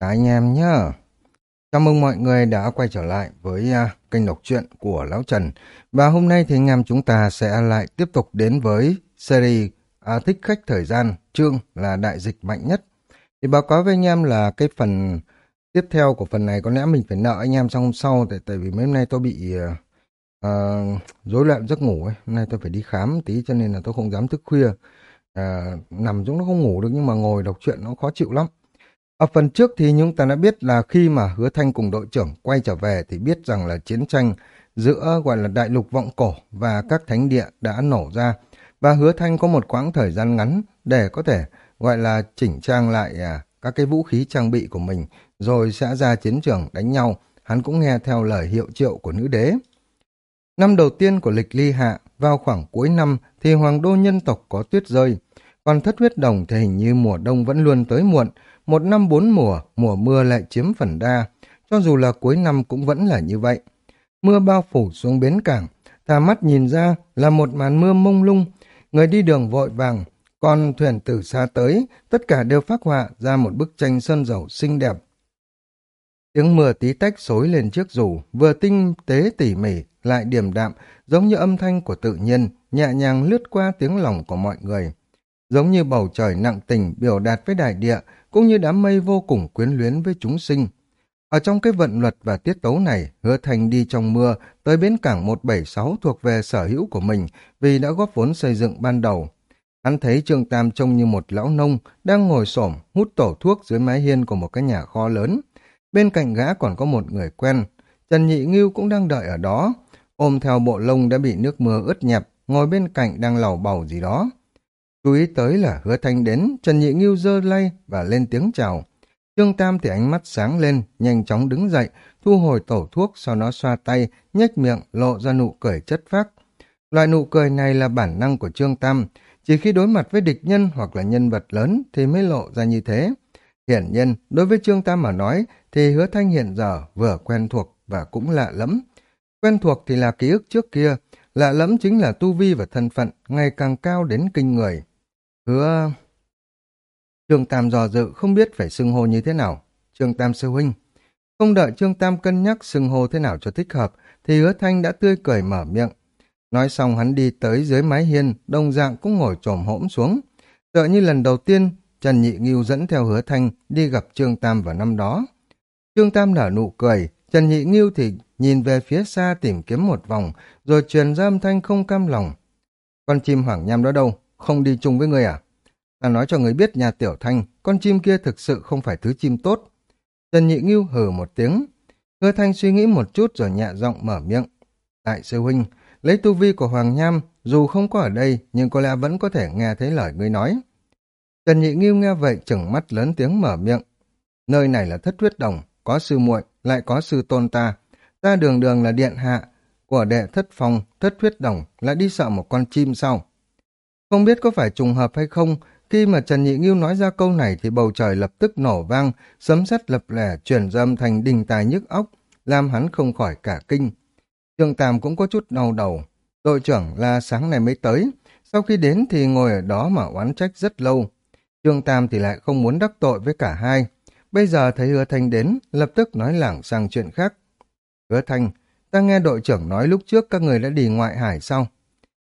Cả anh em nhá. Chào mừng mọi người đã quay trở lại với uh, kênh đọc truyện của Lão Trần. Và hôm nay thì anh em chúng ta sẽ lại tiếp tục đến với series uh, Thích Khách Thời Gian, chương là Đại Dịch Mạnh Nhất. Thì báo cáo với anh em là cái phần tiếp theo của phần này có lẽ mình phải nợ anh em trong hôm sau tại, tại vì mấy hôm nay tôi bị uh, uh, rối loạn giấc ngủ ấy. Hôm nay tôi phải đi khám tí cho nên là tôi không dám thức khuya. Uh, nằm xuống nó không ngủ được nhưng mà ngồi đọc truyện nó khó chịu lắm. Ở phần trước thì chúng ta đã biết là khi mà Hứa Thanh cùng đội trưởng quay trở về thì biết rằng là chiến tranh giữa gọi là đại lục vọng cổ và các thánh địa đã nổ ra và Hứa Thanh có một quãng thời gian ngắn để có thể gọi là chỉnh trang lại à, các cái vũ khí trang bị của mình rồi sẽ ra chiến trường đánh nhau. Hắn cũng nghe theo lời hiệu triệu của nữ đế. Năm đầu tiên của lịch ly hạ, vào khoảng cuối năm thì hoàng đô nhân tộc có tuyết rơi. Còn thất huyết đồng thì hình như mùa đông vẫn luôn tới muộn, một năm bốn mùa, mùa mưa lại chiếm phần đa, cho dù là cuối năm cũng vẫn là như vậy. Mưa bao phủ xuống bến cảng, thả mắt nhìn ra là một màn mưa mông lung, người đi đường vội vàng, con thuyền từ xa tới, tất cả đều phát họa ra một bức tranh sơn dầu xinh đẹp. Tiếng mưa tí tách xối lên chiếc rủ, vừa tinh tế tỉ mỉ, lại điềm đạm, giống như âm thanh của tự nhiên, nhẹ nhàng lướt qua tiếng lòng của mọi người. Giống như bầu trời nặng tình biểu đạt với đại địa, cũng như đám mây vô cùng quyến luyến với chúng sinh. Ở trong cái vận luật và tiết tấu này, hứa thành đi trong mưa tới bến cảng 176 thuộc về sở hữu của mình vì đã góp vốn xây dựng ban đầu. Hắn thấy Trương Tam trông như một lão nông đang ngồi xổm hút tổ thuốc dưới mái hiên của một cái nhà kho lớn. Bên cạnh gã còn có một người quen. Trần Nhị Ngưu cũng đang đợi ở đó. Ôm theo bộ lông đã bị nước mưa ướt nhẹp, ngồi bên cạnh đang lầu bầu gì đó. Chú ý tới là hứa thanh đến, Trần Nhị Nghiêu giơ lay và lên tiếng chào. Trương Tam thì ánh mắt sáng lên, nhanh chóng đứng dậy, thu hồi tổ thuốc, sau đó xoa tay, nhếch miệng, lộ ra nụ cười chất phác. Loại nụ cười này là bản năng của Trương Tam, chỉ khi đối mặt với địch nhân hoặc là nhân vật lớn thì mới lộ ra như thế. Hiển nhiên, đối với Trương Tam mà nói, thì hứa thanh hiện giờ vừa quen thuộc và cũng lạ lẫm. Quen thuộc thì là ký ức trước kia, lạ lẫm chính là tu vi và thân phận ngày càng cao đến kinh người. Hứa... Trương Tam dò dự không biết phải xưng hô như thế nào. Trương Tam sư huynh. Không đợi Trương Tam cân nhắc xưng hô thế nào cho thích hợp, thì hứa thanh đã tươi cười mở miệng. Nói xong hắn đi tới dưới mái hiên, đồng dạng cũng ngồi trồm hỗm xuống. Tựa như lần đầu tiên, Trần Nhị Nghiêu dẫn theo hứa thanh đi gặp Trương Tam vào năm đó. Trương Tam nở nụ cười, Trần Nhị Nghiêu thì nhìn về phía xa tìm kiếm một vòng, rồi truyền ra âm thanh không cam lòng. Con chim hoảng nham đó đâu? Không đi chung với người à? Ta nói cho người biết nhà tiểu thanh, con chim kia thực sự không phải thứ chim tốt. Trần Nhị Ngưu hừ một tiếng. Hứa thanh suy nghĩ một chút rồi nhẹ giọng mở miệng. Đại sư huynh, lấy tu vi của Hoàng Nham, dù không có ở đây, nhưng có lẽ vẫn có thể nghe thấy lời ngươi nói. Trần Nhị Ngưu nghe vậy chừng mắt lớn tiếng mở miệng. Nơi này là thất huyết đồng, có sư muội, lại có sư tôn ta. Ta đường đường là điện hạ, của đệ thất phong, thất huyết đồng, lại đi sợ một con chim sau. Không biết có phải trùng hợp hay không, khi mà Trần Nhị Nghiêu nói ra câu này thì bầu trời lập tức nổ vang, sấm sét lập lẻ chuyển ra âm thành đình tài nhức óc, làm hắn không khỏi cả kinh. Trương Tam cũng có chút đau đầu. Đội trưởng là sáng nay mới tới, sau khi đến thì ngồi ở đó mà oán trách rất lâu. Trương Tam thì lại không muốn đắc tội với cả hai. Bây giờ thấy Hứa Thanh đến, lập tức nói lảng sang chuyện khác. Hứa Thanh, ta nghe đội trưởng nói lúc trước các người đã đi ngoại hải sau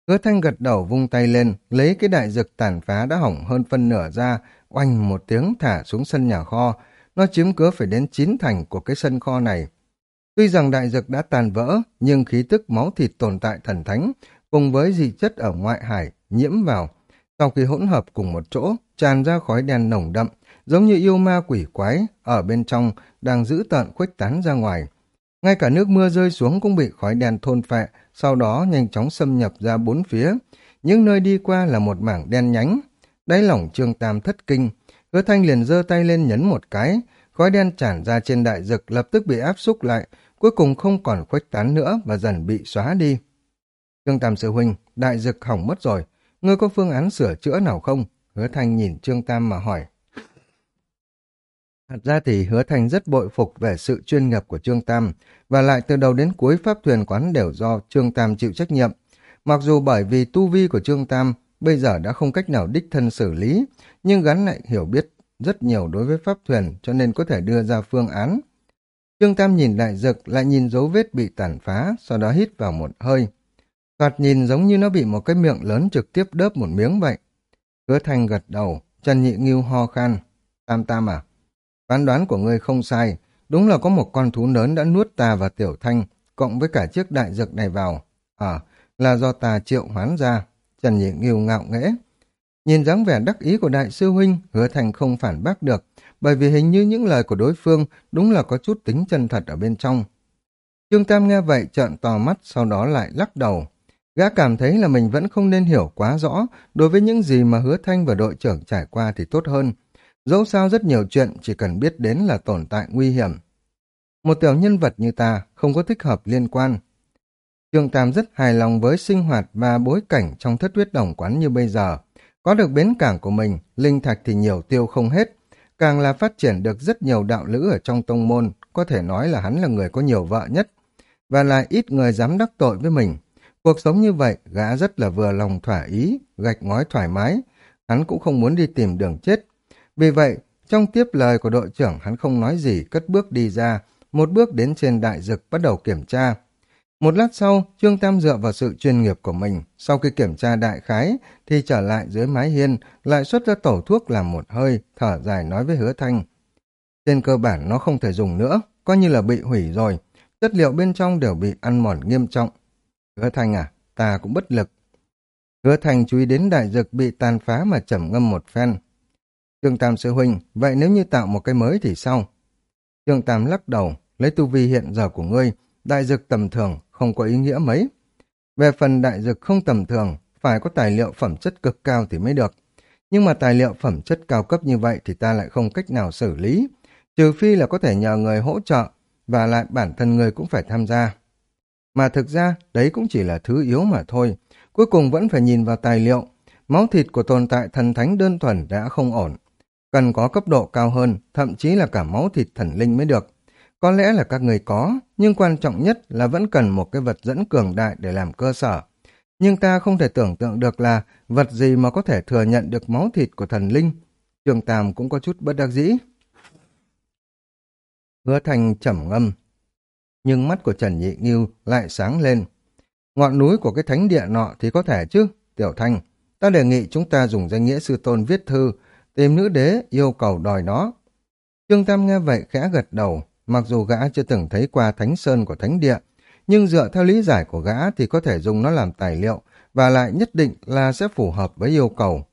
Hứa thanh gật đầu vung tay lên, lấy cái đại dược tàn phá đã hỏng hơn phân nửa ra, oanh một tiếng thả xuống sân nhà kho. Nó chiếm cứ phải đến chín thành của cái sân kho này. Tuy rằng đại dược đã tàn vỡ, nhưng khí tức máu thịt tồn tại thần thánh, cùng với dị chất ở ngoại hải, nhiễm vào. Sau khi hỗn hợp cùng một chỗ, tràn ra khói đen nồng đậm, giống như yêu ma quỷ quái, ở bên trong đang giữ tợn khuếch tán ra ngoài. Ngay cả nước mưa rơi xuống cũng bị khói đen thôn phệ, sau đó nhanh chóng xâm nhập ra bốn phía. Những nơi đi qua là một mảng đen nhánh. Đáy lỏng trương tam thất kinh, hứa thanh liền giơ tay lên nhấn một cái, khói đen tràn ra trên đại dực lập tức bị áp xúc lại, cuối cùng không còn khuếch tán nữa và dần bị xóa đi. Trương Tam sư huynh, đại dực hỏng mất rồi, ngươi có phương án sửa chữa nào không? Hứa Thanh nhìn Trương Tam mà hỏi. Thật ra thì Hứa Thành rất bội phục về sự chuyên nghiệp của Trương Tam, và lại từ đầu đến cuối pháp thuyền quán đều do Trương Tam chịu trách nhiệm. Mặc dù bởi vì tu vi của Trương Tam bây giờ đã không cách nào đích thân xử lý, nhưng gắn lại hiểu biết rất nhiều đối với pháp thuyền cho nên có thể đưa ra phương án. Trương Tam nhìn đại dực lại nhìn dấu vết bị tàn phá, sau đó hít vào một hơi. Thoạt nhìn giống như nó bị một cái miệng lớn trực tiếp đớp một miếng vậy. Hứa Thanh gật đầu, Trần Nhị Nghiêu ho khan. Tam Tam à, phán đoán của ngươi không sai, đúng là có một con thú lớn đã nuốt ta và Tiểu Thanh, cộng với cả chiếc đại dược này vào. À, là do ta triệu hoán ra. Trần Nhị Nghiêu ngạo nghễ. Nhìn dáng vẻ đắc ý của đại sư huynh, hứa thành không phản bác được, bởi vì hình như những lời của đối phương đúng là có chút tính chân thật ở bên trong. Trương Tam nghe vậy trợn to mắt, sau đó lại lắc đầu. Gã cảm thấy là mình vẫn không nên hiểu quá rõ đối với những gì mà hứa thanh và đội trưởng trải qua thì tốt hơn. Dẫu sao rất nhiều chuyện chỉ cần biết đến là tồn tại nguy hiểm. Một tiểu nhân vật như ta không có thích hợp liên quan. Trương Tam rất hài lòng với sinh hoạt và bối cảnh trong thất huyết đồng quán như bây giờ. Có được bến cảng của mình, linh thạch thì nhiều tiêu không hết. Càng là phát triển được rất nhiều đạo lữ ở trong tông môn, có thể nói là hắn là người có nhiều vợ nhất. Và lại ít người dám đắc tội với mình. Cuộc sống như vậy, gã rất là vừa lòng thỏa ý, gạch ngói thoải mái. Hắn cũng không muốn đi tìm đường chết. Vì vậy, trong tiếp lời của đội trưởng hắn không nói gì, cất bước đi ra, một bước đến trên đại dực bắt đầu kiểm tra. Một lát sau, Trương Tam dựa vào sự chuyên nghiệp của mình, sau khi kiểm tra đại khái, thì trở lại dưới mái hiên, lại xuất ra tổ thuốc làm một hơi, thở dài nói với hứa thanh. Trên cơ bản nó không thể dùng nữa, coi như là bị hủy rồi, chất liệu bên trong đều bị ăn mòn nghiêm trọng. Hứa thanh à, ta cũng bất lực. Hứa thanh chú ý đến đại dực bị tàn phá mà trầm ngâm một phen. Trương Tam sư huynh, vậy nếu như tạo một cái mới thì sao? Trương Tam lắc đầu, lấy tu vi hiện giờ của ngươi, đại dực tầm thường, không có ý nghĩa mấy. Về phần đại dực không tầm thường, phải có tài liệu phẩm chất cực cao thì mới được. Nhưng mà tài liệu phẩm chất cao cấp như vậy thì ta lại không cách nào xử lý, trừ phi là có thể nhờ người hỗ trợ, và lại bản thân người cũng phải tham gia. Mà thực ra, đấy cũng chỉ là thứ yếu mà thôi. Cuối cùng vẫn phải nhìn vào tài liệu. Máu thịt của tồn tại thần thánh đơn thuần đã không ổn. Cần có cấp độ cao hơn, thậm chí là cả máu thịt thần linh mới được. Có lẽ là các người có, nhưng quan trọng nhất là vẫn cần một cái vật dẫn cường đại để làm cơ sở. Nhưng ta không thể tưởng tượng được là vật gì mà có thể thừa nhận được máu thịt của thần linh. Trường Tam cũng có chút bất đắc dĩ. Hứa thành trầm ngâm. Nhưng mắt của Trần Nhị Nghiêu lại sáng lên. Ngọn núi của cái thánh địa nọ thì có thể chứ, Tiểu Thanh. Ta đề nghị chúng ta dùng danh nghĩa sư tôn viết thư, tìm nữ đế yêu cầu đòi nó. Trương Tam nghe vậy khẽ gật đầu, Mặc dù gã chưa từng thấy qua thánh sơn của thánh địa, nhưng dựa theo lý giải của gã thì có thể dùng nó làm tài liệu và lại nhất định là sẽ phù hợp với yêu cầu.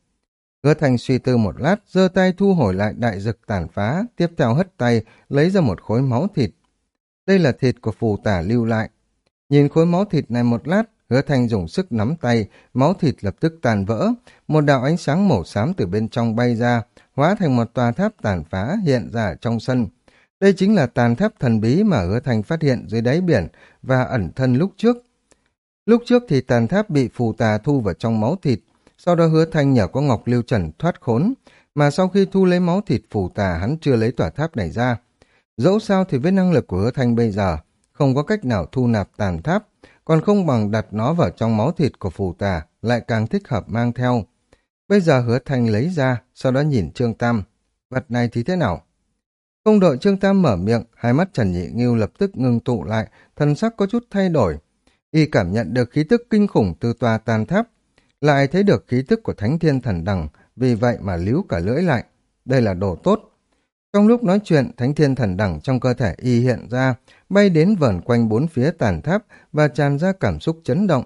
Hứa Thành suy tư một lát, giơ tay thu hồi lại đại dực tàn phá, tiếp theo hất tay, lấy ra một khối máu thịt. Đây là thịt của phù tả lưu lại. Nhìn khối máu thịt này một lát, hứa Thanh dùng sức nắm tay, máu thịt lập tức tàn vỡ, một đạo ánh sáng màu xám từ bên trong bay ra, hóa thành một tòa tháp tàn phá hiện ra trong sân. Đây chính là tàn tháp thần bí mà hứa Thanh phát hiện dưới đáy biển và ẩn thân lúc trước. Lúc trước thì tàn tháp bị phù tà thu vào trong máu thịt, sau đó hứa thanh nhờ có Ngọc Lưu Trần thoát khốn, mà sau khi thu lấy máu thịt phù tà hắn chưa lấy tòa tháp này ra. Dẫu sao thì với năng lực của hứa thanh bây giờ, không có cách nào thu nạp tàn tháp, còn không bằng đặt nó vào trong máu thịt của phù tà, lại càng thích hợp mang theo. Bây giờ hứa thanh lấy ra, sau đó nhìn Trương Tam. Vật này thì thế nào? Không đợi Trương Tam mở miệng, hai mắt Trần Nhị Nghiêu lập tức ngưng tụ lại, thần sắc có chút thay đổi. Y cảm nhận được khí tức kinh khủng từ tòa tàn tháp, lại thấy được khí tức của Thánh Thiên Thần Đằng, vì vậy mà líu cả lưỡi lại. Đây là đồ tốt. Trong lúc nói chuyện, Thánh Thiên Thần Đằng trong cơ thể Y hiện ra, bay đến vẩn quanh bốn phía tàn tháp và tràn ra cảm xúc chấn động.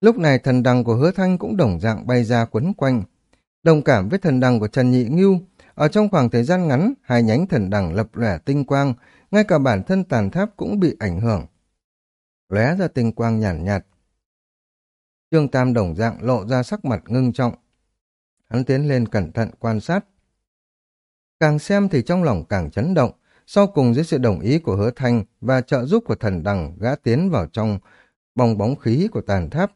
Lúc này thần đằng của hứa thanh cũng đồng dạng bay ra quấn quanh. Đồng cảm với thần đằng của Trần Nhị Ngưu, ở trong khoảng thời gian ngắn, hai nhánh thần đằng lập lẻ tinh quang, ngay cả bản thân tàn tháp cũng bị ảnh hưởng. Lóe ra tinh quang nhàn nhạt, nhạt. Trương Tam đồng dạng lộ ra sắc mặt ngưng trọng. Hắn tiến lên cẩn thận quan sát. Càng xem thì trong lòng càng chấn động, sau cùng dưới sự đồng ý của hứa thanh và trợ giúp của thần đằng gã tiến vào trong bong bóng khí của tàn tháp.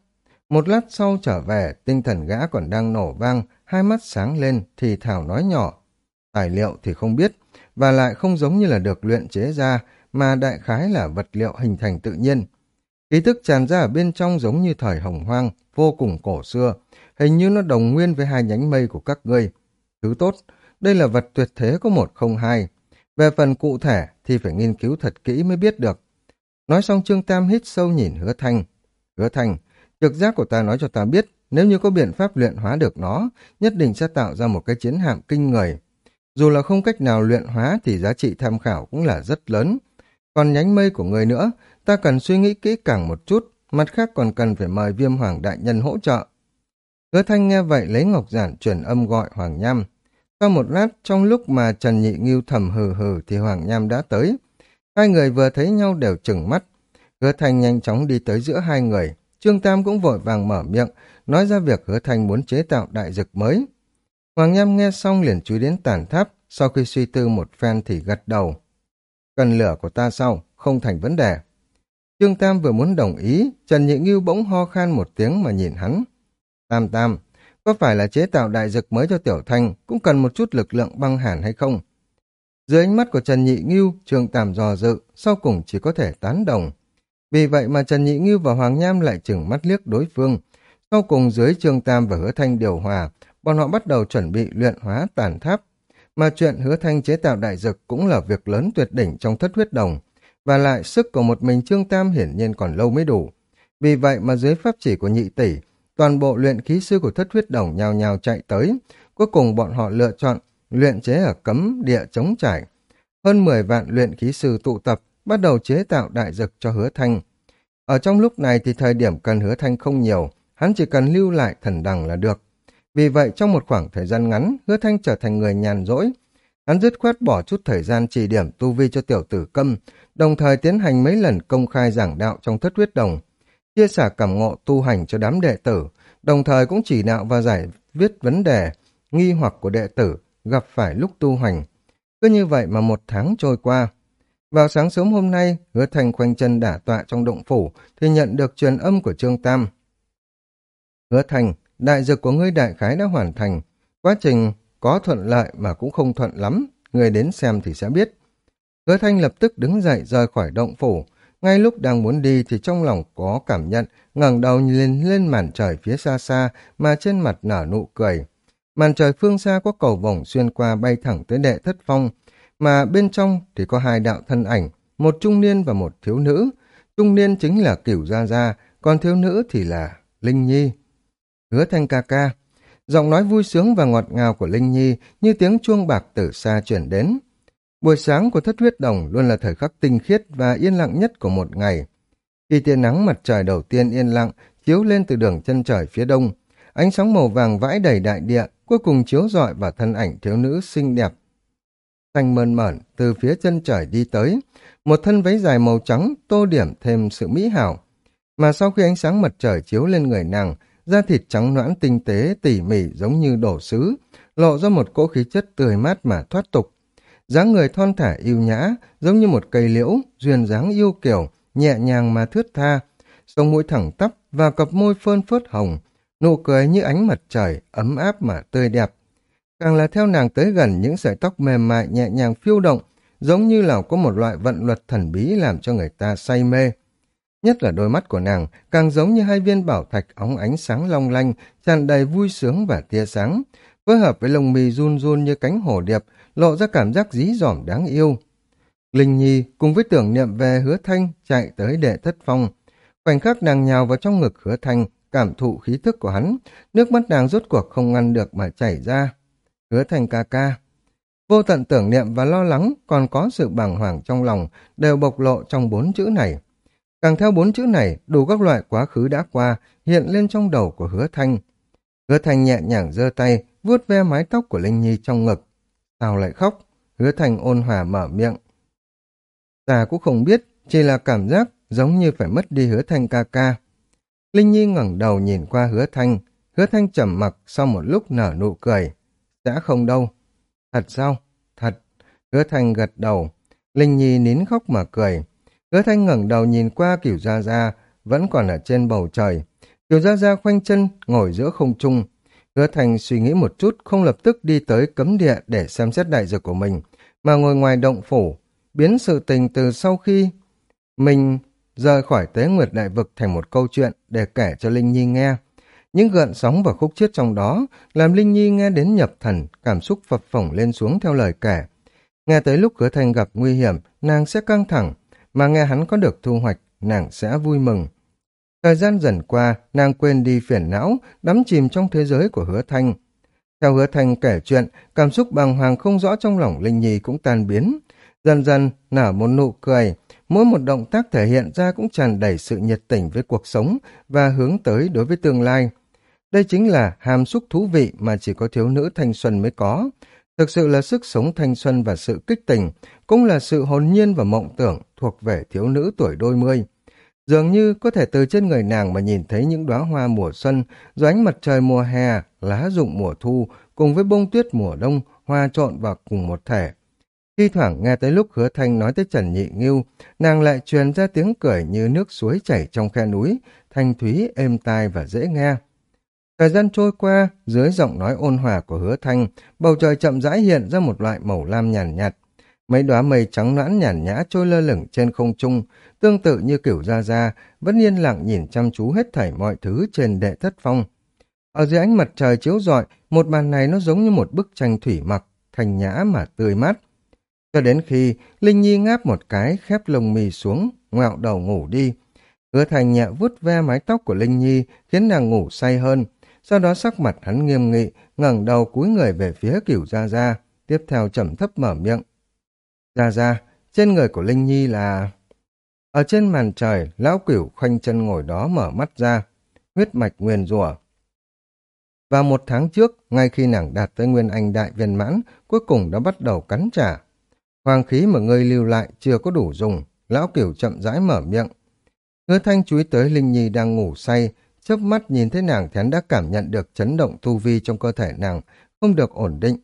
Một lát sau trở về, tinh thần gã còn đang nổ vang, hai mắt sáng lên, thì thảo nói nhỏ. Tài liệu thì không biết, và lại không giống như là được luyện chế ra, mà đại khái là vật liệu hình thành tự nhiên. Ký thức tràn ra ở bên trong giống như thời hồng hoang, vô cùng cổ xưa, hình như nó đồng nguyên với hai nhánh mây của các ngươi. Thứ tốt, đây là vật tuyệt thế có một không hai. Về phần cụ thể thì phải nghiên cứu thật kỹ mới biết được. Nói xong Trương Tam hít sâu nhìn hứa thanh. Hứa thanh, trực giác của ta nói cho ta biết, nếu như có biện pháp luyện hóa được nó, nhất định sẽ tạo ra một cái chiến hạm kinh người. Dù là không cách nào luyện hóa thì giá trị tham khảo cũng là rất lớn. Còn nhánh mây của người nữa, ta cần suy nghĩ kỹ càng một chút, mặt khác còn cần phải mời viêm hoàng đại nhân hỗ trợ. Hứa thanh nghe vậy lấy ngọc giản truyền âm gọi Hoàng Nham. Sau một lát, trong lúc mà Trần Nhị Nghiêu thầm hừ hừ thì Hoàng Nham đã tới. Hai người vừa thấy nhau đều chừng mắt. Hứa thanh nhanh chóng đi tới giữa hai người. Trương Tam cũng vội vàng mở miệng, nói ra việc hứa thanh muốn chế tạo đại dực mới. Hoàng Nham nghe xong liền chú đến tàn tháp, sau khi suy tư một phen thì gật đầu. Cần lửa của ta sau, không thành vấn đề. Trương Tam vừa muốn đồng ý, Trần Nhị Nghiêu bỗng ho khan một tiếng mà nhìn hắn. Tam Tam, có phải là chế tạo đại dực mới cho Tiểu Thanh cũng cần một chút lực lượng băng hàn hay không? Dưới ánh mắt của Trần Nhị Ngưu, Trương Tam dò dự, sau cùng chỉ có thể tán đồng. Vì vậy mà Trần Nhị Ngưu và Hoàng Nham lại chừng mắt liếc đối phương. Sau cùng dưới Trương Tam và Hứa Thanh điều hòa, bọn họ bắt đầu chuẩn bị luyện hóa tàn tháp. Mà chuyện Hứa Thanh chế tạo đại dực cũng là việc lớn tuyệt đỉnh trong thất huyết đồng. Và lại sức của một mình Trương Tam hiển nhiên còn lâu mới đủ. Vì vậy mà dưới pháp chỉ của nhị tỷ, toàn bộ luyện khí sư của thất huyết đồng nhào nhào chạy tới. Cuối cùng bọn họ lựa chọn luyện chế ở cấm địa chống trải. Hơn 10 vạn luyện khí sư tụ tập, bắt đầu chế tạo đại dực cho hứa thanh. Ở trong lúc này thì thời điểm cần hứa thanh không nhiều, hắn chỉ cần lưu lại thần đằng là được. Vì vậy trong một khoảng thời gian ngắn, hứa thanh trở thành người nhàn rỗi. Hắn dứt khoát bỏ chút thời gian chỉ điểm tu vi cho tiểu tử câm, đồng thời tiến hành mấy lần công khai giảng đạo trong thất huyết đồng, chia sẻ cảm ngộ tu hành cho đám đệ tử, đồng thời cũng chỉ đạo và giải viết vấn đề, nghi hoặc của đệ tử gặp phải lúc tu hành. Cứ như vậy mà một tháng trôi qua. Vào sáng sớm hôm nay, hứa thành khoanh chân đả tọa trong động phủ thì nhận được truyền âm của Trương Tam. Hứa thành, đại dược của ngươi đại khái đã hoàn thành. Quá trình có thuận lợi mà cũng không thuận lắm, người đến xem thì sẽ biết. Hứa thanh lập tức đứng dậy rời khỏi động phủ. Ngay lúc đang muốn đi thì trong lòng có cảm nhận, ngẩng đầu nhìn lên màn trời phía xa xa mà trên mặt nở nụ cười. Màn trời phương xa có cầu vòng xuyên qua bay thẳng tới đệ thất phong, mà bên trong thì có hai đạo thân ảnh, một trung niên và một thiếu nữ. Trung niên chính là Cửu Gia Gia, còn thiếu nữ thì là Linh Nhi. Hứa thanh ca ca, giọng nói vui sướng và ngọt ngào của Linh Nhi như tiếng chuông bạc từ xa chuyển đến. Buổi sáng của thất huyết đồng luôn là thời khắc tinh khiết và yên lặng nhất của một ngày. Khi tia nắng mặt trời đầu tiên yên lặng chiếu lên từ đường chân trời phía đông, ánh sáng màu vàng vãi đầy đại địa, cuối cùng chiếu rọi vào thân ảnh thiếu nữ xinh đẹp. Xanh mơn mởn từ phía chân trời đi tới, một thân váy dài màu trắng tô điểm thêm sự mỹ hảo. Mà sau khi ánh sáng mặt trời chiếu lên người nàng, da thịt trắng noãn tinh tế tỉ mỉ giống như đổ sứ, lộ ra một cỗ khí chất tươi mát mà thoát tục dáng người thon thả yêu nhã, giống như một cây liễu, duyên dáng yêu kiểu, nhẹ nhàng mà thướt tha, sông mũi thẳng tắp và cặp môi phơn phớt hồng, nụ cười như ánh mặt trời, ấm áp mà tươi đẹp. Càng là theo nàng tới gần những sợi tóc mềm mại nhẹ nhàng phiêu động, giống như là có một loại vận luật thần bí làm cho người ta say mê. Nhất là đôi mắt của nàng càng giống như hai viên bảo thạch óng ánh sáng long lanh, tràn đầy vui sướng và tia sáng, phối hợp với lông mì run run như cánh hổ điệp, lộ ra cảm giác dí dỏm đáng yêu. Linh Nhi cùng với tưởng niệm về hứa thanh chạy tới đệ thất phong. Khoảnh khắc nàng nhào vào trong ngực hứa thanh, cảm thụ khí thức của hắn, nước mắt nàng rốt cuộc không ngăn được mà chảy ra. Hứa thanh ca ca. Vô tận tưởng niệm và lo lắng còn có sự bàng hoàng trong lòng đều bộc lộ trong bốn chữ này. Càng theo bốn chữ này, đủ các loại quá khứ đã qua hiện lên trong đầu của hứa thanh. Hứa thanh nhẹ nhàng giơ tay, vuốt ve mái tóc của Linh Nhi trong ngực. Sao lại khóc? Hứa thành ôn hòa mở miệng. Ta cũng không biết, chỉ là cảm giác giống như phải mất đi hứa thanh ca ca. Linh Nhi ngẩng đầu nhìn qua hứa thanh, hứa thanh trầm mặc sau một lúc nở nụ cười. Sẽ không đâu. Thật sao? Thật. Hứa thanh gật đầu. Linh Nhi nín khóc mà cười. Hứa thanh ngẩng đầu nhìn qua kiểu gia gia, vẫn còn ở trên bầu trời. Kiểu gia gia khoanh chân, ngồi giữa không trung, Hứa Thành suy nghĩ một chút, không lập tức đi tới cấm địa để xem xét đại dược của mình, mà ngồi ngoài động phủ, biến sự tình từ sau khi mình rời khỏi tế nguyệt đại vực thành một câu chuyện để kể cho Linh Nhi nghe. Những gợn sóng và khúc chiết trong đó làm Linh Nhi nghe đến nhập thần, cảm xúc phập phồng lên xuống theo lời kể. Nghe tới lúc hứa Thành gặp nguy hiểm, nàng sẽ căng thẳng, mà nghe hắn có được thu hoạch, nàng sẽ vui mừng. Thời gian dần qua, nàng quên đi phiền não, đắm chìm trong thế giới của hứa thanh. Theo hứa thanh kể chuyện, cảm xúc bàng hoàng không rõ trong lòng Linh Nhi cũng tan biến. Dần dần, nở một nụ cười, mỗi một động tác thể hiện ra cũng tràn đầy sự nhiệt tình với cuộc sống và hướng tới đối với tương lai. Đây chính là hàm xúc thú vị mà chỉ có thiếu nữ thanh xuân mới có. Thực sự là sức sống thanh xuân và sự kích tình, cũng là sự hồn nhiên và mộng tưởng thuộc về thiếu nữ tuổi đôi mươi. Dường như có thể từ trên người nàng mà nhìn thấy những đóa hoa mùa xuân, rồi ánh mặt trời mùa hè, lá rụng mùa thu, cùng với bông tuyết mùa đông, hoa trộn vào cùng một thể. Khi thoảng nghe tới lúc hứa thanh nói tới Trần Nhị Nghiêu, nàng lại truyền ra tiếng cười như nước suối chảy trong khe núi, thanh thúy, êm tai và dễ nghe. Thời gian trôi qua, dưới giọng nói ôn hòa của hứa thanh, bầu trời chậm rãi hiện ra một loại màu lam nhàn nhạt, Mấy đóa mây trắng noãn nhàn nhã trôi lơ lửng trên không trung, tương tự như kiểu ra ra, vẫn yên lặng nhìn chăm chú hết thảy mọi thứ trên đệ thất phong. Ở dưới ánh mặt trời chiếu rọi, một màn này nó giống như một bức tranh thủy mặc, thành nhã mà tươi mát. Cho đến khi Linh Nhi ngáp một cái khép lồng mì xuống, ngoẹo đầu ngủ đi. Hứa thành nhẹ vuốt ve mái tóc của Linh Nhi khiến nàng ngủ say hơn. Sau đó sắc mặt hắn nghiêm nghị, ngẩng đầu cúi người về phía cửu gia gia, tiếp theo trầm thấp mở miệng. Ra ra, trên người của Linh Nhi là... Ở trên màn trời, lão cửu khoanh chân ngồi đó mở mắt ra, huyết mạch nguyên rủa. và một tháng trước, ngay khi nàng đạt tới Nguyên Anh Đại Viên Mãn, cuối cùng đã bắt đầu cắn trả. Hoàng khí mà ngươi lưu lại chưa có đủ dùng, lão cửu chậm rãi mở miệng. Hứa thanh chú ý tới Linh Nhi đang ngủ say, chớp mắt nhìn thấy nàng thì đã cảm nhận được chấn động tu vi trong cơ thể nàng, không được ổn định.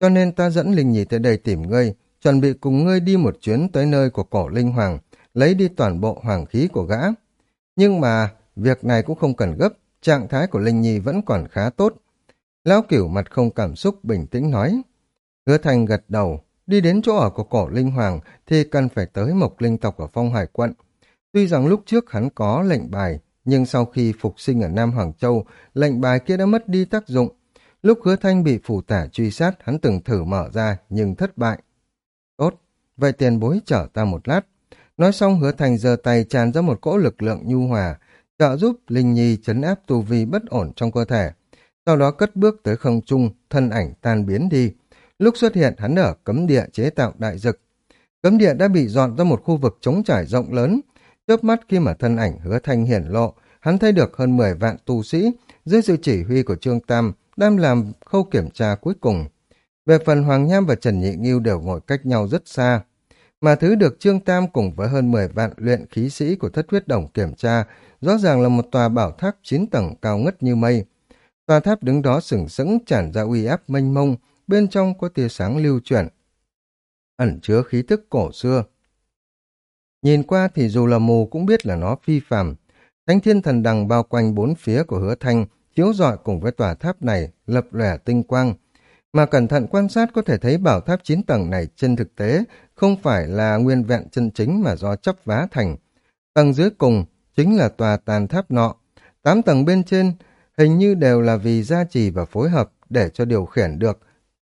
Cho nên ta dẫn Linh Nhi tới đây tìm ngươi, chuẩn bị cùng ngươi đi một chuyến tới nơi của cổ linh hoàng, lấy đi toàn bộ hoàng khí của gã. Nhưng mà, việc này cũng không cần gấp, trạng thái của Linh Nhi vẫn còn khá tốt. Lão cửu mặt không cảm xúc bình tĩnh nói. Hứa thành gật đầu, đi đến chỗ ở của cổ linh hoàng thì cần phải tới mộc linh tộc ở phong hải quận. Tuy rằng lúc trước hắn có lệnh bài, nhưng sau khi phục sinh ở Nam Hoàng Châu, lệnh bài kia đã mất đi tác dụng. Lúc hứa thanh bị phủ tả truy sát, hắn từng thử mở ra nhưng thất bại. Vậy tiền bối chở ta một lát. Nói xong hứa thành giơ tay tràn ra một cỗ lực lượng nhu hòa, trợ giúp Linh Nhi chấn áp tu vi bất ổn trong cơ thể. Sau đó cất bước tới không trung, thân ảnh tan biến đi. Lúc xuất hiện hắn ở cấm địa chế tạo đại dực. Cấm địa đã bị dọn ra một khu vực trống trải rộng lớn. Chớp mắt khi mà thân ảnh hứa thanh hiển lộ, hắn thấy được hơn 10 vạn tu sĩ dưới sự chỉ huy của Trương Tam đang làm khâu kiểm tra cuối cùng. Về phần Hoàng Nham và Trần Nhị Nghiêu đều ngồi cách nhau rất xa. Mà thứ được Trương Tam cùng với hơn 10 vạn luyện khí sĩ của thất huyết đồng kiểm tra rõ ràng là một tòa bảo tháp 9 tầng cao ngất như mây. Tòa tháp đứng đó sừng sững tràn ra uy áp mênh mông, bên trong có tia sáng lưu chuyển. Ẩn chứa khí tức cổ xưa. Nhìn qua thì dù là mù cũng biết là nó phi phàm. Thánh thiên thần đằng bao quanh bốn phía của hứa thanh, chiếu rọi cùng với tòa tháp này, lập lòe tinh quang, mà cẩn thận quan sát có thể thấy bảo tháp 9 tầng này trên thực tế không phải là nguyên vẹn chân chính mà do chấp vá thành. Tầng dưới cùng chính là tòa tàn tháp nọ. Tám tầng bên trên hình như đều là vì gia trì và phối hợp để cho điều khiển được,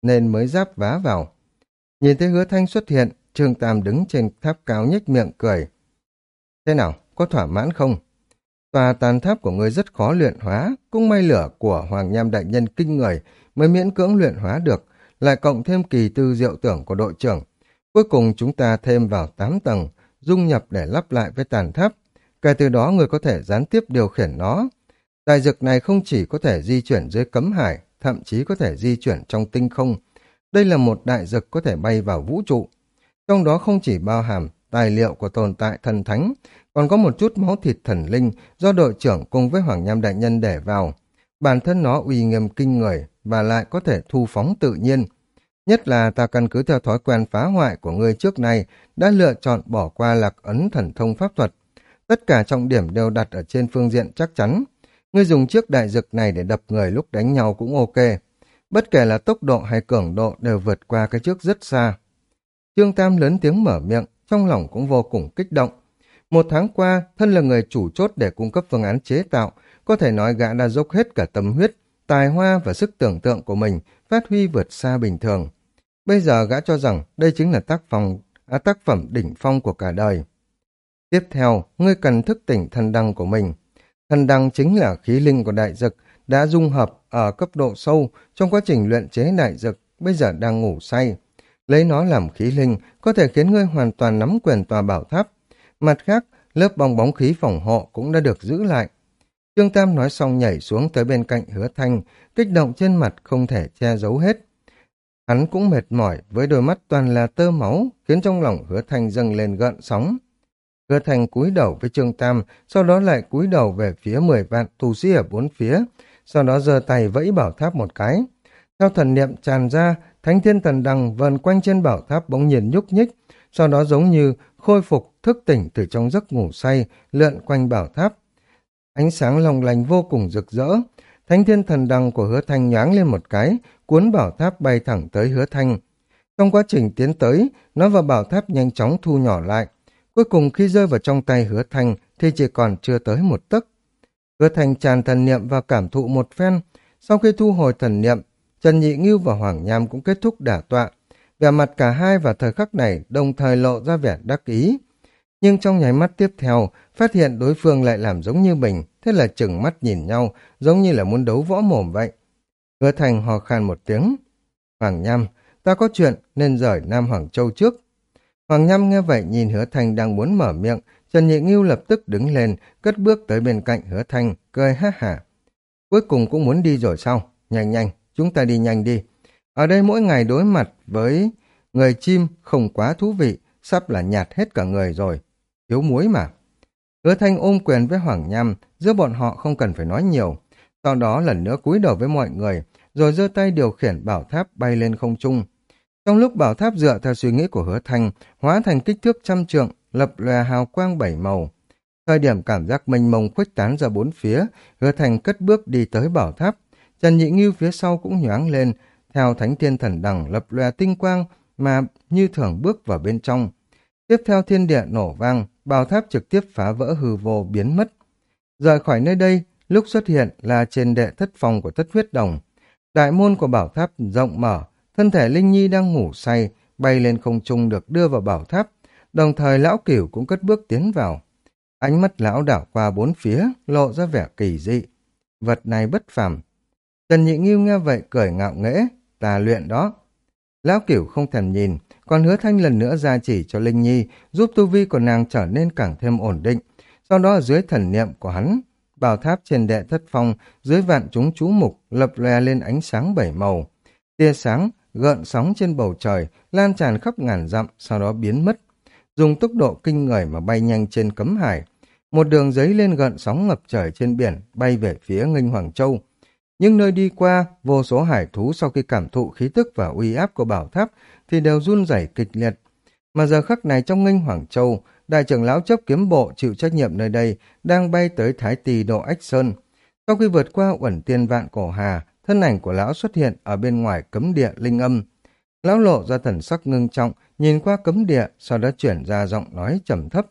nên mới giáp vá vào. Nhìn thấy hứa thanh xuất hiện, Trương Tam đứng trên tháp cao nhếch miệng cười. Thế nào, có thỏa mãn không? Tòa tàn tháp của người rất khó luyện hóa, cung may lửa của Hoàng Nham Đại Nhân kinh người, mới miễn cưỡng luyện hóa được, lại cộng thêm kỳ tư diệu tưởng của đội trưởng. Cuối cùng chúng ta thêm vào 8 tầng, dung nhập để lắp lại với tàn tháp. Kể từ đó người có thể gián tiếp điều khiển nó. Đại dực này không chỉ có thể di chuyển dưới cấm hải, thậm chí có thể di chuyển trong tinh không. Đây là một đại dực có thể bay vào vũ trụ. Trong đó không chỉ bao hàm tài liệu của tồn tại thần thánh, còn có một chút máu thịt thần linh do đội trưởng cùng với Hoàng Nham Đại Nhân để vào. Bản thân nó uy nghiêm kinh người, và lại có thể thu phóng tự nhiên. Nhất là ta căn cứ theo thói quen phá hoại của ngươi trước này đã lựa chọn bỏ qua lạc ấn thần thông pháp thuật. Tất cả trọng điểm đều đặt ở trên phương diện chắc chắn. Ngươi dùng chiếc đại dực này để đập người lúc đánh nhau cũng ok. Bất kể là tốc độ hay cường độ đều vượt qua cái trước rất xa. Trương Tam lớn tiếng mở miệng, trong lòng cũng vô cùng kích động. Một tháng qua, thân là người chủ chốt để cung cấp phương án chế tạo, có thể nói gã đã dốc hết cả tâm huyết, tài hoa và sức tưởng tượng của mình, phát huy vượt xa bình thường. Bây giờ gã cho rằng đây chính là tác phẩm, à, tác phẩm đỉnh phong của cả đời. Tiếp theo, ngươi cần thức tỉnh thần đăng của mình. Thần đăng chính là khí linh của đại dực, đã dung hợp ở cấp độ sâu trong quá trình luyện chế đại dực, bây giờ đang ngủ say. Lấy nó làm khí linh, có thể khiến ngươi hoàn toàn nắm quyền tòa bảo tháp. Mặt khác, lớp bong bóng khí phòng hộ cũng đã được giữ lại. Trương Tam nói xong nhảy xuống tới bên cạnh hứa thanh, kích động trên mặt không thể che giấu hết. Hắn cũng mệt mỏi với đôi mắt toàn là tơ máu, khiến trong lòng hứa thanh dâng lên gợn sóng. Hứa thanh cúi đầu với Trương Tam, sau đó lại cúi đầu về phía mười vạn tù sĩ ở bốn phía, sau đó giơ tay vẫy bảo tháp một cái. Theo thần niệm tràn ra, thánh thiên thần đằng vần quanh trên bảo tháp bỗng nhiên nhúc nhích, sau đó giống như khôi phục thức tỉnh từ trong giấc ngủ say, lượn quanh bảo tháp. Ánh sáng long lành vô cùng rực rỡ, thánh thiên thần đằng của hứa thanh nhoáng lên một cái, cuốn bảo tháp bay thẳng tới hứa thanh. Trong quá trình tiến tới, nó và bảo tháp nhanh chóng thu nhỏ lại. Cuối cùng khi rơi vào trong tay hứa thanh thì chỉ còn chưa tới một tấc. Hứa thanh tràn thần niệm và cảm thụ một phen. Sau khi thu hồi thần niệm, Trần Nhị Ngưu và Hoàng Nham cũng kết thúc đả tọa. Vẻ mặt cả hai vào thời khắc này đồng thời lộ ra vẻ đắc ý. Nhưng trong nháy mắt tiếp theo, phát hiện đối phương lại làm giống như mình, thế là chừng mắt nhìn nhau, giống như là muốn đấu võ mồm vậy. Hứa thành hò khan một tiếng. Hoàng Nham, ta có chuyện nên rời Nam Hoàng Châu trước. Hoàng Nham nghe vậy nhìn hứa thành đang muốn mở miệng, Trần Nhị Ngưu lập tức đứng lên, cất bước tới bên cạnh hứa Thành, cười ha hả. Cuối cùng cũng muốn đi rồi sao? Nhanh nhanh, chúng ta đi nhanh đi. Ở đây mỗi ngày đối mặt với người chim không quá thú vị, sắp là nhạt hết cả người rồi. Thiếu muối mà. Hứa thanh ôm quyền với Hoàng Nham, giữa bọn họ không cần phải nói nhiều. Sau đó lần nữa cúi đầu với mọi người, rồi giơ tay điều khiển bảo tháp bay lên không trung. Trong lúc bảo tháp dựa theo suy nghĩ của hứa thanh, hóa thành kích thước trăm trượng, lập lòe hào quang bảy màu. Thời điểm cảm giác mênh mông khuếch tán ra bốn phía, hứa thành cất bước đi tới bảo tháp. Trần Nhị Nghiêu phía sau cũng nhoáng lên, theo thánh thiên thần đằng lập lòe tinh quang mà như thường bước vào bên trong. Tiếp theo thiên địa nổ vang, bảo tháp trực tiếp phá vỡ hư vô biến mất. Rời khỏi nơi đây, lúc xuất hiện là trên đệ thất phòng của thất huyết đồng. Đại môn của bảo tháp rộng mở, thân thể Linh Nhi đang ngủ say, bay lên không trung được đưa vào bảo tháp, đồng thời lão cửu cũng cất bước tiến vào. Ánh mắt lão đảo qua bốn phía, lộ ra vẻ kỳ dị. Vật này bất phàm. Tần Nhị Nghiêu nghe vậy cười ngạo nghễ, tà luyện đó. Lão cửu không thèm nhìn, còn hứa thanh lần nữa ra chỉ cho Linh Nhi, giúp tu vi của nàng trở nên càng thêm ổn định. Sau đó ở dưới thần niệm của hắn, bảo tháp trên đệ thất phong, dưới vạn chúng chú mục, lập lòe lên ánh sáng bảy màu. Tia sáng, gợn sóng trên bầu trời, lan tràn khắp ngàn dặm, sau đó biến mất. Dùng tốc độ kinh người mà bay nhanh trên cấm hải. Một đường giấy lên gợn sóng ngập trời trên biển, bay về phía nghênh Hoàng Châu. Nhưng nơi đi qua, vô số hải thú sau khi cảm thụ khí tức và uy áp của bảo tháp thì đều run rẩy kịch liệt. Mà giờ khắc này trong nghênh Hoàng Châu, đại trưởng lão chấp kiếm bộ chịu trách nhiệm nơi đây đang bay tới Thái Tỳ Độ Ách Sơn. Sau khi vượt qua uẩn tiên vạn cổ hà, thân ảnh của lão xuất hiện ở bên ngoài cấm địa linh âm. Lão lộ ra thần sắc ngưng trọng, nhìn qua cấm địa, sau đó chuyển ra giọng nói trầm thấp.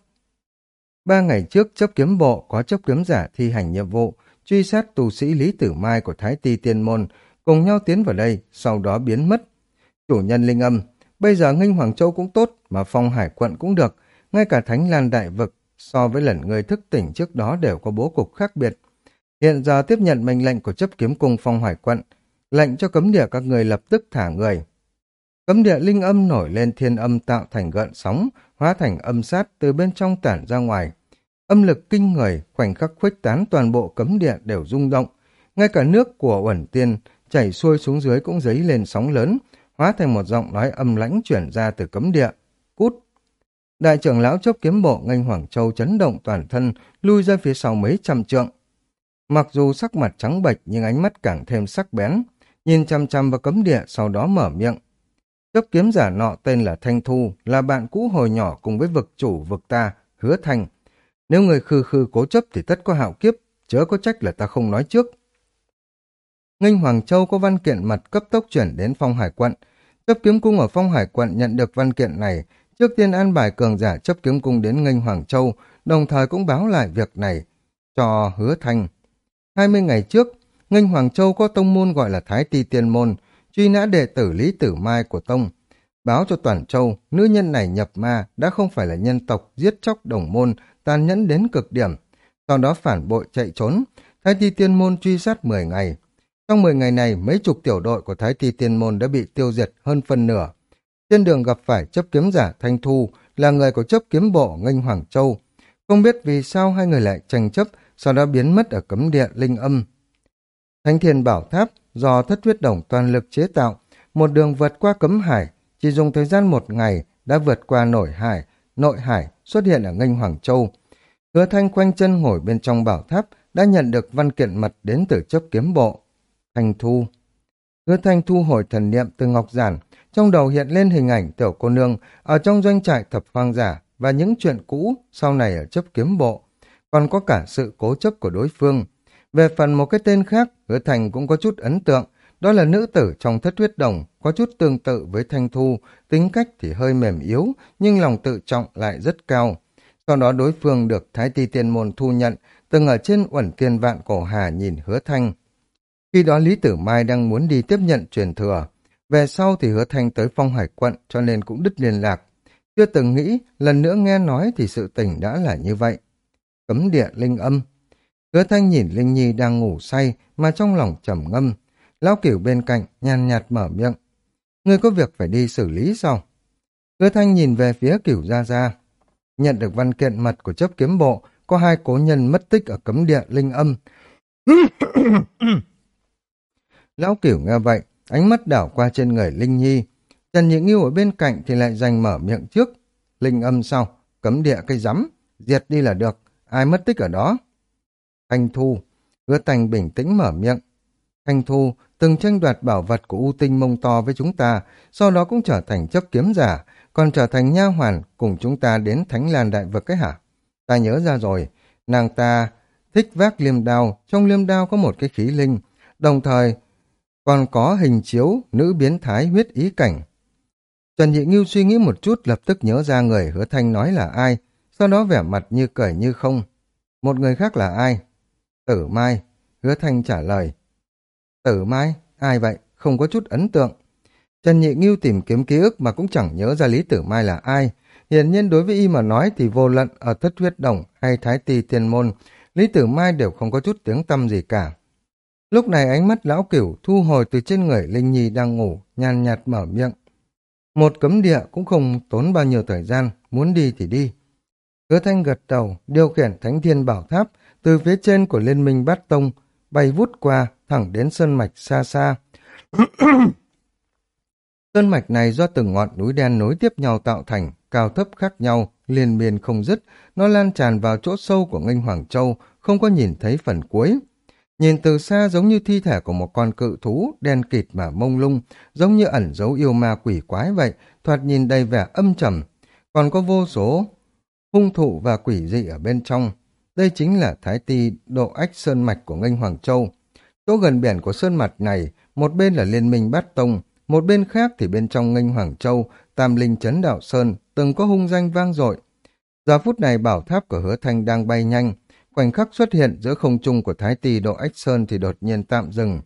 Ba ngày trước, chấp kiếm bộ có chấp kiếm giả thi hành nhiệm vụ, truy sát tù sĩ Lý Tử Mai của Thái Ti Tiên Môn, cùng nhau tiến vào đây, sau đó biến mất. Chủ nhân linh âm, bây giờ nghinh Hoàng Châu cũng tốt, mà phong hải quận cũng được, ngay cả Thánh Lan Đại Vực, so với lần người thức tỉnh trước đó đều có bố cục khác biệt. Hiện giờ tiếp nhận mệnh lệnh của chấp kiếm cung phong hải quận, lệnh cho cấm địa các người lập tức thả người. Cấm địa linh âm nổi lên thiên âm tạo thành gợn sóng, hóa thành âm sát từ bên trong tản ra ngoài. Âm lực kinh người, khoảnh khắc khuếch tán toàn bộ cấm địa đều rung động. Ngay cả nước của uẩn tiên chảy xuôi xuống dưới cũng dấy lên sóng lớn, hóa thành một giọng nói âm lãnh chuyển ra từ cấm địa. Cút! Đại trưởng lão chốc kiếm bộ ngành Hoàng Châu chấn động toàn thân, lui ra phía sau mấy trăm trượng. Mặc dù sắc mặt trắng bệch nhưng ánh mắt càng thêm sắc bén, nhìn chăm chăm vào cấm địa sau đó mở miệng. Chấp kiếm giả nọ tên là Thanh Thu, là bạn cũ hồi nhỏ cùng với vực chủ vực ta, hứa thành nếu người khư khư cố chấp thì tất có hạo kiếp, chớ có trách là ta không nói trước. Ngân Hoàng Châu có văn kiện mật cấp tốc chuyển đến phong hải quận. Chấp kiếm cung ở phong hải quận nhận được văn kiện này, trước tiên an bài cường giả chấp kiếm cung đến Ngân Hoàng Châu, đồng thời cũng báo lại việc này cho hứa thanh. Hai mươi ngày trước, Ngân Hoàng Châu có tông môn gọi là Thái Ti Tiên Môn, truy nã đệ tử Lý Tử Mai của Tông. Báo cho Toàn Châu, nữ nhân này nhập ma đã không phải là nhân tộc giết chóc đồng môn, tàn nhẫn đến cực điểm. Sau đó phản bội chạy trốn, Thái Ti Tiên Môn truy sát 10 ngày. Trong 10 ngày này, mấy chục tiểu đội của Thái Ti Tiên Môn đã bị tiêu diệt hơn phân nửa. Trên đường gặp phải chấp kiếm giả Thanh Thu, là người của chấp kiếm bộ Nganh Hoàng Châu. Không biết vì sao hai người lại tranh chấp, sau đó biến mất ở cấm địa linh âm. Thanh Thiên Bảo Tháp do thất huyết đồng toàn lực chế tạo, một đường vượt qua cấm hải, chỉ dùng thời gian một ngày đã vượt qua nổi hải, nội hải xuất hiện ở Nghênh Hoàng Châu. Hứa Thanh quanh chân ngồi bên trong bảo tháp đã nhận được văn kiện mật đến từ chấp kiếm bộ. Thanh Thu Hứa Thanh thu hồi thần niệm từ Ngọc Giản, trong đầu hiện lên hình ảnh tiểu cô nương ở trong doanh trại thập hoang giả và những chuyện cũ sau này ở chấp kiếm bộ, còn có cả sự cố chấp của đối phương. Về phần một cái tên khác, hứa thành cũng có chút ấn tượng, đó là nữ tử trong thất huyết đồng, có chút tương tự với Thanh Thu, tính cách thì hơi mềm yếu, nhưng lòng tự trọng lại rất cao. Sau đó đối phương được Thái Ti Tiên Môn thu nhận, từng ở trên uẩn tiên vạn cổ hà nhìn hứa thanh. Khi đó Lý Tử Mai đang muốn đi tiếp nhận truyền thừa, về sau thì hứa thanh tới phong hải quận cho nên cũng đứt liên lạc. Chưa từng nghĩ, lần nữa nghe nói thì sự tình đã là như vậy. Cấm địa linh âm. Hứa thanh nhìn Linh Nhi đang ngủ say mà trong lòng trầm ngâm. Lão cửu bên cạnh, nhàn nhạt mở miệng. Ngươi có việc phải đi xử lý sao? Hứa thanh nhìn về phía cửu gia gia. Nhận được văn kiện mật của chấp kiếm bộ, có hai cố nhân mất tích ở cấm địa linh âm. Lão cửu nghe vậy, ánh mắt đảo qua trên người Linh Nhi. Trần Nhị Nghiêu ở bên cạnh thì lại giành mở miệng trước. Linh âm sau, Cấm địa cây rắm, diệt đi là được, ai mất tích ở đó? Thanh Thu, hứa thành bình tĩnh mở miệng. Thanh Thu từng tranh đoạt bảo vật của U Tinh mông to với chúng ta, sau đó cũng trở thành chấp kiếm giả, còn trở thành nha hoàn cùng chúng ta đến Thánh Lan Đại Vực ấy hả? Ta nhớ ra rồi, nàng ta thích vác liêm đao, trong liêm đao có một cái khí linh, đồng thời còn có hình chiếu nữ biến thái huyết ý cảnh. Trần Nhị Ngưu suy nghĩ một chút lập tức nhớ ra người hứa thanh nói là ai, sau đó vẻ mặt như cười như không. Một người khác là ai? Tử Mai, hứa thanh trả lời. Tử Mai? Ai vậy? Không có chút ấn tượng. Trần Nhị Ngưu tìm kiếm ký ức mà cũng chẳng nhớ ra Lý Tử Mai là ai. Hiển nhiên đối với y mà nói thì vô lận ở thất huyết đồng hay thái tì tiên môn, Lý Tử Mai đều không có chút tiếng tâm gì cả. Lúc này ánh mắt lão cửu thu hồi từ trên người Linh Nhi đang ngủ, nhàn nhạt mở miệng. Một cấm địa cũng không tốn bao nhiêu thời gian, muốn đi thì đi. Hứa thanh gật đầu, điều khiển thánh thiên bảo tháp từ phía trên của liên minh bát tông, bay vút qua, thẳng đến sơn mạch xa xa. sơn mạch này do từng ngọn núi đen nối tiếp nhau tạo thành, cao thấp khác nhau, liên miên không dứt, nó lan tràn vào chỗ sâu của nghênh Hoàng Châu, không có nhìn thấy phần cuối. Nhìn từ xa giống như thi thể của một con cự thú, đen kịt mà mông lung, giống như ẩn dấu yêu ma quỷ quái vậy, thoạt nhìn đầy vẻ âm trầm. Còn có vô số hung thụ và quỷ dị ở bên trong. Đây chính là thái ti độ ách sơn mạch của nghênh Hoàng Châu. Chỗ gần biển của sơn mạch này, một bên là liên minh bát tông, một bên khác thì bên trong nghênh Hoàng Châu, tam linh chấn đạo sơn, từng có hung danh vang dội. Giờ phút này bảo tháp của hứa thanh đang bay nhanh, khoảnh khắc xuất hiện giữa không trung của Thái Tỳ Độ Ách Sơn thì đột nhiên tạm dừng.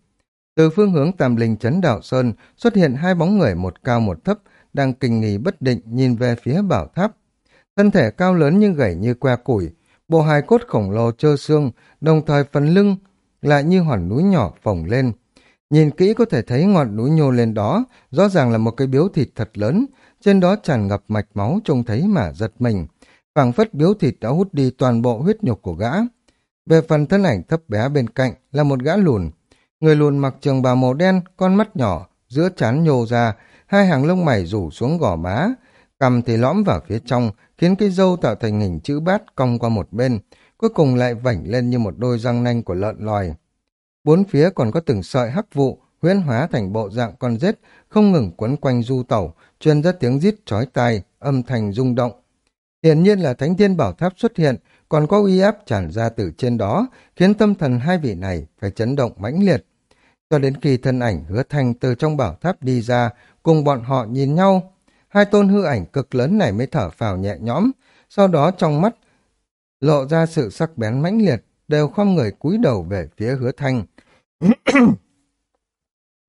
Từ phương hướng Tam Linh Chấn Đạo Sơn xuất hiện hai bóng người một cao một thấp, đang kinh nghỉ bất định nhìn về phía bảo tháp. Thân thể cao lớn nhưng gầy như que củi, bộ hài cốt khổng lồ trơ xương, đồng thời phần lưng lại như hòn núi nhỏ phồng lên. Nhìn kỹ có thể thấy ngọn núi nhô lên đó, rõ ràng là một cái biếu thịt thật lớn, trên đó tràn ngập mạch máu trông thấy mà giật mình phảng phất biếu thịt đã hút đi toàn bộ huyết nhục của gã. Về phần thân ảnh thấp bé bên cạnh là một gã lùn. Người lùn mặc trường bào màu đen, con mắt nhỏ, giữa trán nhô ra, hai hàng lông mày rủ xuống gò má, cầm thì lõm vào phía trong, khiến cái dâu tạo thành hình chữ bát cong qua một bên, cuối cùng lại vảnh lên như một đôi răng nanh của lợn lòi. Bốn phía còn có từng sợi hắc vụ, huyễn hóa thành bộ dạng con rết, không ngừng quấn quanh du tẩu, truyền ra tiếng rít chói tai, âm thanh rung động. Hiển nhiên là thánh thiên bảo tháp xuất hiện, còn có uy áp tràn ra từ trên đó, khiến tâm thần hai vị này phải chấn động mãnh liệt. Cho đến khi thân ảnh hứa thanh từ trong bảo tháp đi ra, cùng bọn họ nhìn nhau, hai tôn hư ảnh cực lớn này mới thở phào nhẹ nhõm, sau đó trong mắt lộ ra sự sắc bén mãnh liệt, đều khom người cúi đầu về phía hứa thanh.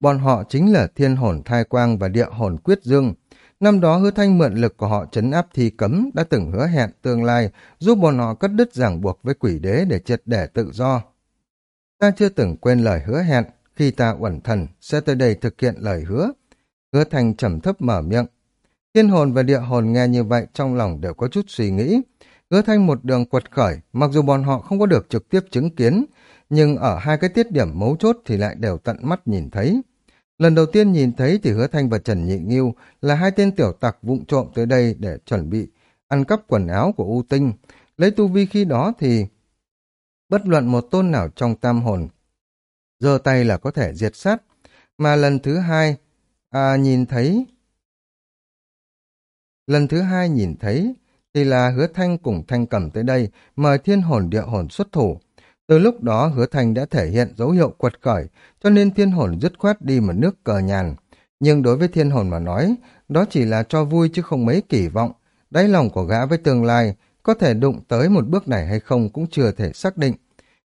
Bọn họ chính là thiên hồn thai quang và địa hồn quyết dương. Năm đó hứa thanh mượn lực của họ chấn áp thi cấm đã từng hứa hẹn tương lai giúp bọn họ cất đứt ràng buộc với quỷ đế để triệt để tự do. Ta chưa từng quên lời hứa hẹn, khi ta uẩn thần sẽ tới đây thực hiện lời hứa. Hứa thanh trầm thấp mở miệng. Thiên hồn và địa hồn nghe như vậy trong lòng đều có chút suy nghĩ. Hứa thanh một đường quật khởi, mặc dù bọn họ không có được trực tiếp chứng kiến, nhưng ở hai cái tiết điểm mấu chốt thì lại đều tận mắt nhìn thấy. Lần đầu tiên nhìn thấy thì Hứa Thanh và Trần Nhị Nghiêu là hai tên tiểu tặc vụng trộm tới đây để chuẩn bị ăn cắp quần áo của U Tinh. Lấy tu vi khi đó thì bất luận một tôn nào trong tam hồn giơ tay là có thể diệt sát. Mà lần thứ hai à, nhìn thấy lần thứ hai nhìn thấy thì là Hứa Thanh cùng Thanh Cầm tới đây mời thiên hồn địa hồn xuất thủ. Từ lúc đó hứa thành đã thể hiện dấu hiệu quật khởi, cho nên thiên hồn dứt khoát đi một nước cờ nhàn. Nhưng đối với thiên hồn mà nói, đó chỉ là cho vui chứ không mấy kỳ vọng. Đáy lòng của gã với tương lai, có thể đụng tới một bước này hay không cũng chưa thể xác định.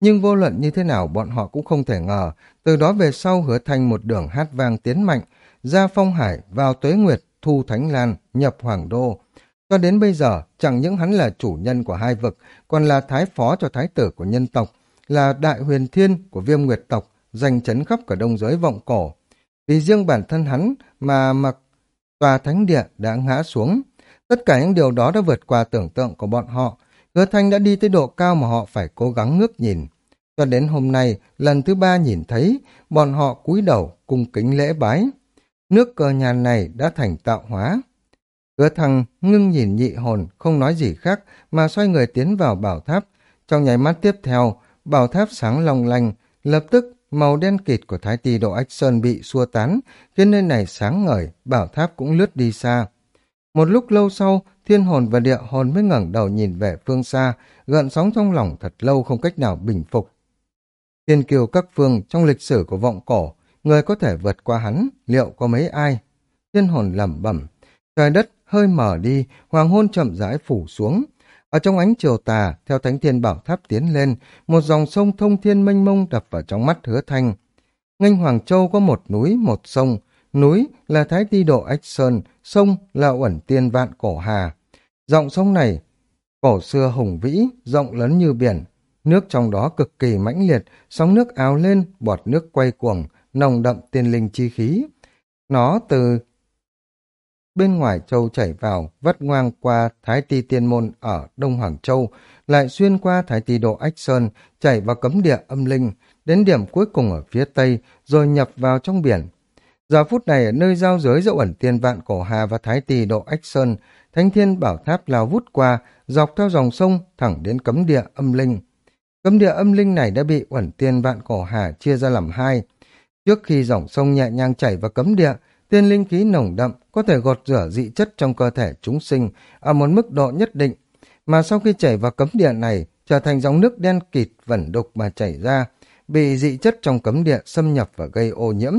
Nhưng vô luận như thế nào bọn họ cũng không thể ngờ, từ đó về sau hứa thành một đường hát vang tiến mạnh, ra phong hải, vào tuế nguyệt, thu thánh lan, nhập hoàng đô. Cho đến bây giờ, chẳng những hắn là chủ nhân của hai vực, còn là thái phó cho thái tử của nhân tộc, là đại huyền thiên của viêm nguyệt tộc, danh chấn khắp cả đông giới vọng cổ. Vì riêng bản thân hắn mà mặc tòa thánh địa đã ngã xuống. Tất cả những điều đó đã vượt qua tưởng tượng của bọn họ. Hứa thanh đã đi tới độ cao mà họ phải cố gắng ngước nhìn. Cho đến hôm nay, lần thứ ba nhìn thấy, bọn họ cúi đầu cung kính lễ bái. Nước cờ nhàn này đã thành tạo hóa. Hứa thăng ngưng nhìn nhị hồn, không nói gì khác, mà xoay người tiến vào bảo tháp. Trong nháy mắt tiếp theo, bảo tháp sáng long lanh, lập tức màu đen kịt của thái ti độ ách sơn bị xua tán, khiến nơi này sáng ngời, bảo tháp cũng lướt đi xa. Một lúc lâu sau, thiên hồn và địa hồn mới ngẩng đầu nhìn về phương xa, gợn sóng trong lòng thật lâu không cách nào bình phục. Thiên kiều các phương trong lịch sử của vọng cổ, người có thể vượt qua hắn, liệu có mấy ai? Thiên hồn lẩm bẩm, trời đất hơi mở đi, hoàng hôn chậm rãi phủ xuống, ở trong ánh chiều tà, theo thánh thiên bảo tháp tiến lên, một dòng sông thông thiên mênh mông đập vào trong mắt hứa thanh. Nganh Hoàng Châu có một núi, một sông. Núi là Thái Ti Độ Ách Sơn, sông là Uẩn Tiên Vạn Cổ Hà. Dòng sông này, cổ xưa hùng vĩ, rộng lớn như biển. Nước trong đó cực kỳ mãnh liệt, sóng nước áo lên, bọt nước quay cuồng, nồng đậm tiên linh chi khí. Nó từ bên ngoài châu chảy vào, vắt ngoang qua Thái Ti Tiên Môn ở Đông Hoàng Châu, lại xuyên qua Thái Ti Độ Ách Sơn, chảy vào cấm địa âm linh, đến điểm cuối cùng ở phía tây, rồi nhập vào trong biển. Giờ phút này ở nơi giao giới giữa ẩn tiên vạn cổ hà và Thái Ti Độ Ách Sơn, Thánh Thiên Bảo Tháp lao vút qua, dọc theo dòng sông thẳng đến cấm địa âm linh. Cấm địa âm linh này đã bị ẩn tiên vạn cổ hà chia ra làm hai. Trước khi dòng sông nhẹ nhàng chảy vào cấm địa, tiên linh khí nồng đậm có thể gọt rửa dị chất trong cơ thể chúng sinh ở một mức độ nhất định, mà sau khi chảy vào cấm địa này trở thành dòng nước đen kịt vẩn đục mà chảy ra, bị dị chất trong cấm địa xâm nhập và gây ô nhiễm.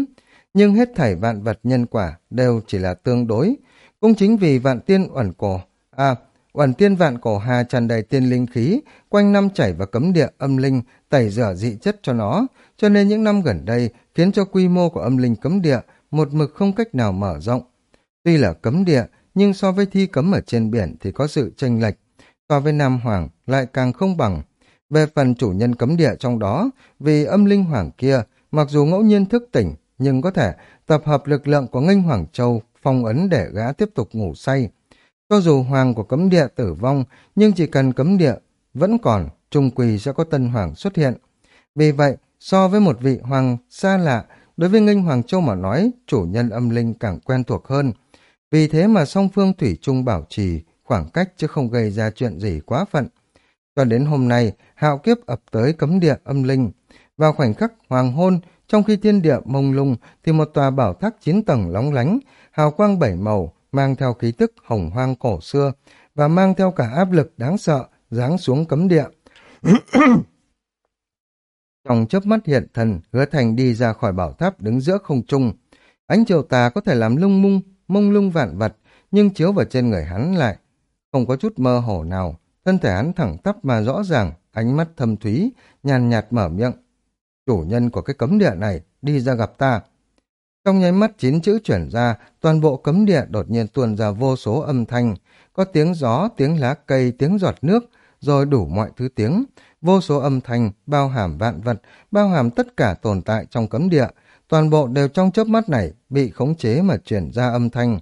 Nhưng hết thảy vạn vật nhân quả đều chỉ là tương đối. Cũng chính vì vạn tiên uẩn cổ, à, uẩn tiên vạn cổ hà tràn đầy tiên linh khí, quanh năm chảy vào cấm địa âm linh, tẩy rửa dị chất cho nó, cho nên những năm gần đây khiến cho quy mô của âm linh cấm địa một mực không cách nào mở rộng. Tuy là cấm địa, nhưng so với thi cấm ở trên biển thì có sự tranh lệch, so với Nam Hoàng lại càng không bằng. Về phần chủ nhân cấm địa trong đó, vì âm linh hoàng kia, mặc dù ngẫu nhiên thức tỉnh, nhưng có thể tập hợp lực lượng của nghênh Hoàng Châu phong ấn để gã tiếp tục ngủ say. Cho dù hoàng của cấm địa tử vong, nhưng chỉ cần cấm địa vẫn còn, trung quỳ sẽ có tân hoàng xuất hiện. Vì vậy, so với một vị hoàng xa lạ, Đối với Nghinh Hoàng Châu mà nói, chủ nhân âm linh càng quen thuộc hơn. Vì thế mà song phương Thủy trung bảo trì khoảng cách chứ không gây ra chuyện gì quá phận. Cho đến hôm nay, hạo kiếp ập tới cấm địa âm linh. Vào khoảnh khắc hoàng hôn, trong khi thiên địa mông lung thì một tòa bảo tháp chín tầng lóng lánh, hào quang bảy màu, mang theo khí tức hồng hoang cổ xưa và mang theo cả áp lực đáng sợ giáng xuống cấm địa. Trong chớp mắt hiện thần, hứa thành đi ra khỏi bảo tháp đứng giữa không trung. Ánh chiều tà có thể làm lung mung, mông lung vạn vật, nhưng chiếu vào trên người hắn lại. Không có chút mơ hồ nào, thân thể hắn thẳng tắp mà rõ ràng, ánh mắt thâm thúy, nhàn nhạt mở miệng. Chủ nhân của cái cấm địa này, đi ra gặp ta. Trong nháy mắt chín chữ chuyển ra, toàn bộ cấm địa đột nhiên tuôn ra vô số âm thanh, có tiếng gió, tiếng lá cây, tiếng giọt nước, rồi đủ mọi thứ tiếng, vô số âm thanh, bao hàm vạn vật, bao hàm tất cả tồn tại trong cấm địa, toàn bộ đều trong chớp mắt này bị khống chế mà chuyển ra âm thanh.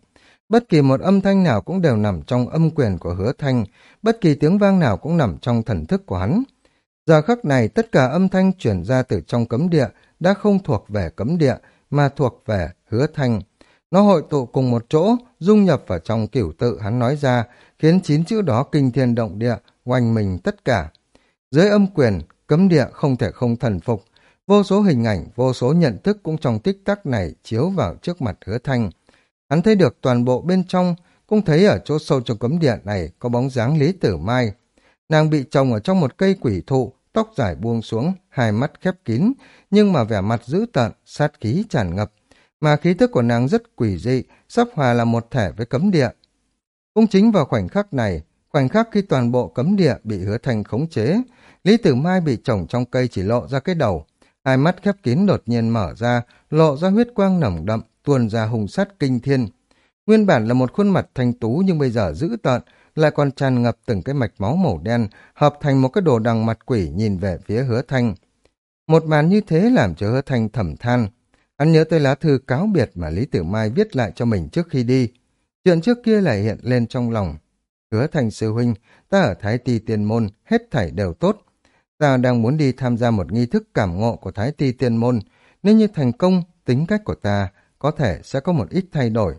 Bất kỳ một âm thanh nào cũng đều nằm trong âm quyền của hứa thanh, bất kỳ tiếng vang nào cũng nằm trong thần thức của hắn. Giờ khắc này tất cả âm thanh chuyển ra từ trong cấm địa đã không thuộc về cấm địa mà thuộc về hứa thanh. Nó hội tụ cùng một chỗ, dung nhập vào trong kiểu tự hắn nói ra, khiến chín chữ đó kinh thiên động địa, oanh mình tất cả. Dưới âm quyền, cấm địa không thể không thần phục. Vô số hình ảnh, vô số nhận thức cũng trong tích tắc này chiếu vào trước mặt hứa thanh. Hắn thấy được toàn bộ bên trong, cũng thấy ở chỗ sâu trong cấm địa này có bóng dáng Lý Tử Mai. Nàng bị trồng ở trong một cây quỷ thụ, tóc dài buông xuống, hai mắt khép kín, nhưng mà vẻ mặt dữ tợn, sát khí tràn ngập. Mà khí thức của nàng rất quỷ dị, sắp hòa là một thể với cấm địa. Cũng chính vào khoảnh khắc này, khoảnh khắc khi toàn bộ cấm địa bị hứa thành khống chế, Lý Tử Mai bị trồng trong cây chỉ lộ ra cái đầu, hai mắt khép kín đột nhiên mở ra, lộ ra huyết quang nồng đậm, tuôn ra hùng sát kinh thiên. Nguyên bản là một khuôn mặt thanh tú nhưng bây giờ dữ tợn, lại còn tràn ngập từng cái mạch máu màu đen, hợp thành một cái đồ đằng mặt quỷ nhìn về phía hứa thanh. Một màn như thế làm cho hứa thanh thầm than. Hắn nhớ tới lá thư cáo biệt mà Lý Tử Mai viết lại cho mình trước khi đi. Chuyện trước kia lại hiện lên trong lòng. Hứa thanh sư huynh, ta ở Thái Ti Tiên Môn, hết thảy đều tốt. Ta đang muốn đi tham gia một nghi thức cảm ngộ của Thái Ti Tiên Môn. Nếu như thành công, tính cách của ta có thể sẽ có một ít thay đổi.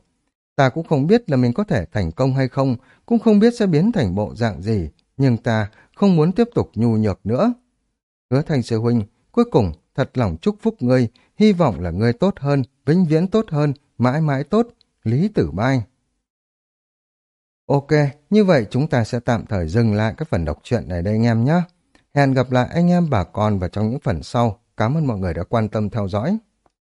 Ta cũng không biết là mình có thể thành công hay không, cũng không biết sẽ biến thành bộ dạng gì, nhưng ta không muốn tiếp tục nhu nhược nữa. Hứa thành sư huynh, cuối cùng thật lòng chúc phúc ngươi, hy vọng là ngươi tốt hơn, vĩnh viễn tốt hơn, mãi mãi tốt, Lý Tử mai Ok, như vậy chúng ta sẽ tạm thời dừng lại các phần đọc truyện này đây anh em nhé. Hẹn gặp lại anh em bà con vào trong những phần sau. Cảm ơn mọi người đã quan tâm theo dõi.